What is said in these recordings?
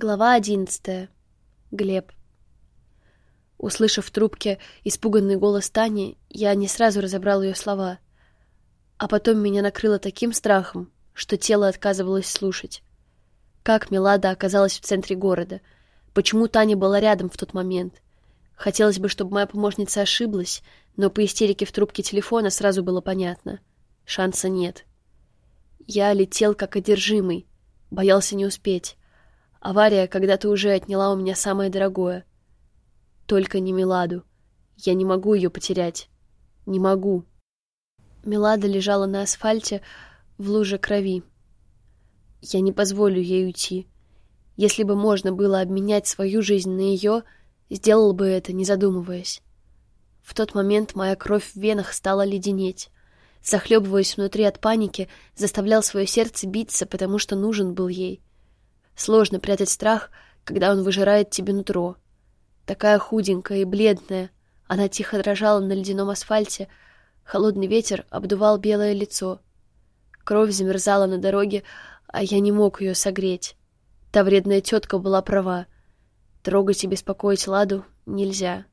Глава одиннадцатая. Глеб. Услышав в трубке испуганный голос Тани, я не сразу разобрал ее слова. А потом меня накрыло таким страхом, что тело отказывалось слушать. Как Милада оказалась в центре города? Почему Таня была рядом в тот момент? Хотелось бы, чтобы моя помощница ошиблась, но по истерике в трубке телефона сразу было понятно. Шанса нет. Я летел как одержимый, боялся не успеть. Авария когда-то уже отняла у меня самое дорогое. Только не Миладу. Я не могу ее потерять. Не могу. Милада лежала на асфальте в луже крови. Я не позволю ей уйти. Если бы можно было обменять свою жизнь на ее, сделал бы это, не задумываясь. В тот момент моя кровь в венах стала леденеть. Захлебываясь внутри от паники, заставлял свое сердце биться, потому что нужен был ей. Сложно прятать страх, когда он выжирает тебе нутро. Такая худенькая и бледная, она тихо дрожала на ледяном асфальте, холодный ветер обдувал белое лицо. Кровь замерзала на дороге, а я не мог ее согреть. Та вредная тетка была права. Трогать и беспокоить Ладу нельзя.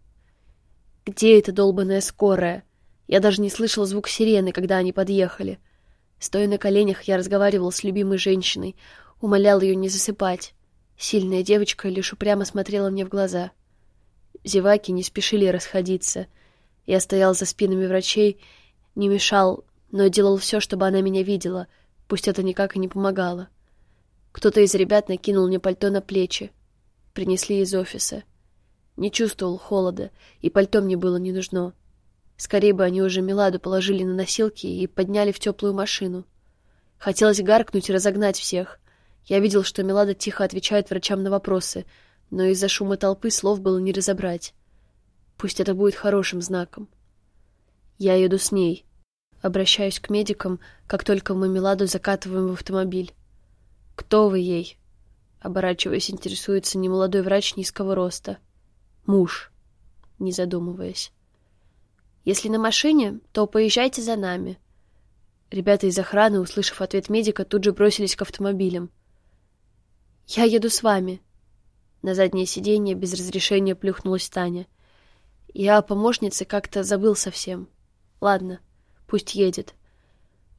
Где эта долбаная скорая? Я даже не слышал звук сирены, когда они подъехали. Стоя на коленях, я разговаривал с любимой женщиной, умолял ее не засыпать. Сильная девочка лишь упрямо смотрела мне в глаза. Зеваки не спешили расходиться. Я стоял за спинами врачей, не мешал, но делал все, чтобы она меня видела, пусть это никак и не помогало. Кто-то из ребят накинул мне пальто на плечи. Принесли из офиса. Не чувствовал холода, и пальто мне было не нужно. Скорее бы они уже Меладу положили на носилки и подняли в теплую машину. Хотелось гаркнуть и разогнать всех, я видел, что Милада тихо отвечает врачам на вопросы, но из-за шума толпы слов было не разобрать. Пусть это будет хорошим знаком. Я еду с ней. Обращаюсь к медикам, как только мы Миладу закатываем в автомобиль. Кто вы ей? Оборачиваясь, интересуется немолодой врач низкого роста. Муж. Не задумываясь. Если на машине, то поезжайте за нами. Ребята из охраны, услышав ответ медика, тут же бросились к автомобилям. «Я еду с вами». На заднее сиденье без разрешения плюхнулась Таня. Я о помощнице как-то забыл совсем. Ладно, пусть едет.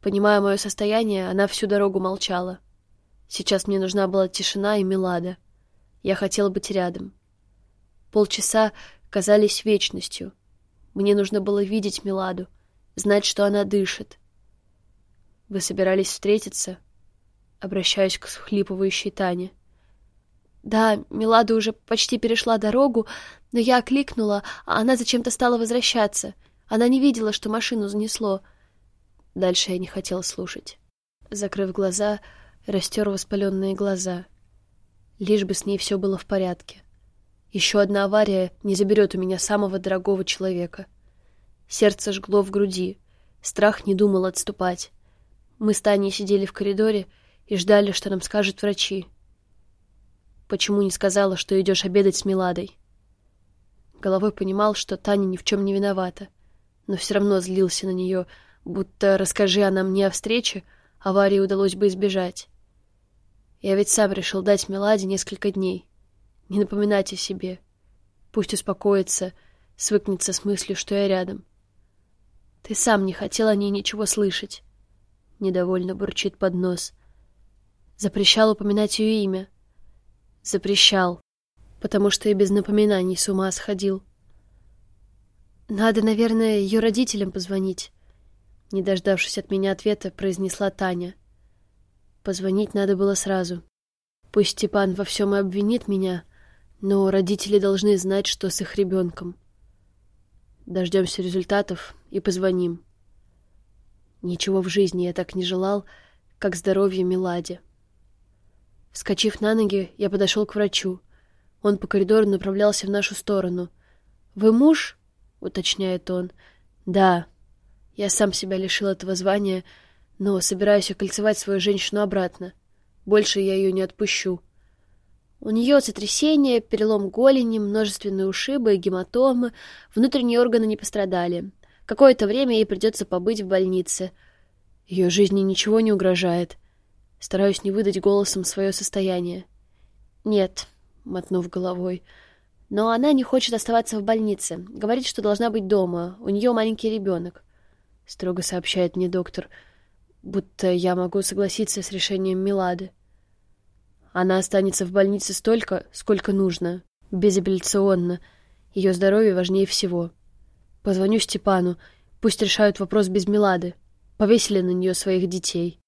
Понимая мое состояние, она всю дорогу молчала. Сейчас мне нужна была тишина и Милада. Я хотела быть рядом. Полчаса казались вечностью. Мне нужно было видеть Миладу, знать, что она дышит. Вы собирались встретиться? Обращаюсь к схлипывающей Тане. Да, Милада уже почти перешла дорогу, но я окликнула, а она зачем-то стала возвращаться. Она не видела, что машину занесло. Дальше я не хотела слушать. Закрыв глаза, растер воспаленные глаза. Лишь бы с ней все было в порядке. Еще одна авария не заберет у меня самого дорогого человека. Сердце жгло в груди. Страх не думал отступать. Мы с Таней сидели в коридоре и ждали, что нам скажут врачи. Почему не сказала, что идешь обедать с Миладой? Головой понимал, что Таня ни в чем не виновата, но все равно злился на нее, будто расскажи она мне о встрече, аварии удалось бы избежать. Я ведь сам решил дать Миладе несколько дней, не напоминать о себе. Пусть успокоится, свыкнется с мыслью, что я рядом. Ты сам не хотел о ней ничего слышать. Недовольно бурчит под нос. Запрещал упоминать ее имя. Запрещал, потому что и без напоминаний с ума сходил. Надо, наверное, ее родителям позвонить. Не дождавшись от меня ответа, произнесла Таня. Позвонить надо было сразу. Пусть Степан во всем и обвинит меня, но родители должны знать, что с их ребенком. Дождемся результатов и позвоним. Ничего в жизни я так не желал, как здоровье Миладе. Вскочив на ноги, я подошел к врачу. Он по коридору направлялся в нашу сторону. «Вы муж?» — уточняет он. «Да». Я сам себя лишил этого звания, но собираюсь окольцевать свою женщину обратно. Больше я ее не отпущу. У нее сотрясение, перелом голени, множественные ушибы, гематомы, внутренние органы не пострадали. Какое-то время ей придется побыть в больнице. Ее жизни ничего не угрожает. Стараюсь не выдать голосом свое состояние. Нет, мотнув головой. Но она не хочет оставаться в больнице. Говорит, что должна быть дома. У нее маленький ребенок. Строго сообщает мне доктор. Будто я могу согласиться с решением Милады. Она останется в больнице столько, сколько нужно. Безапелляционно. Ее здоровье важнее всего. Позвоню Степану. Пусть решают вопрос без Милады. Повесили на нее своих детей.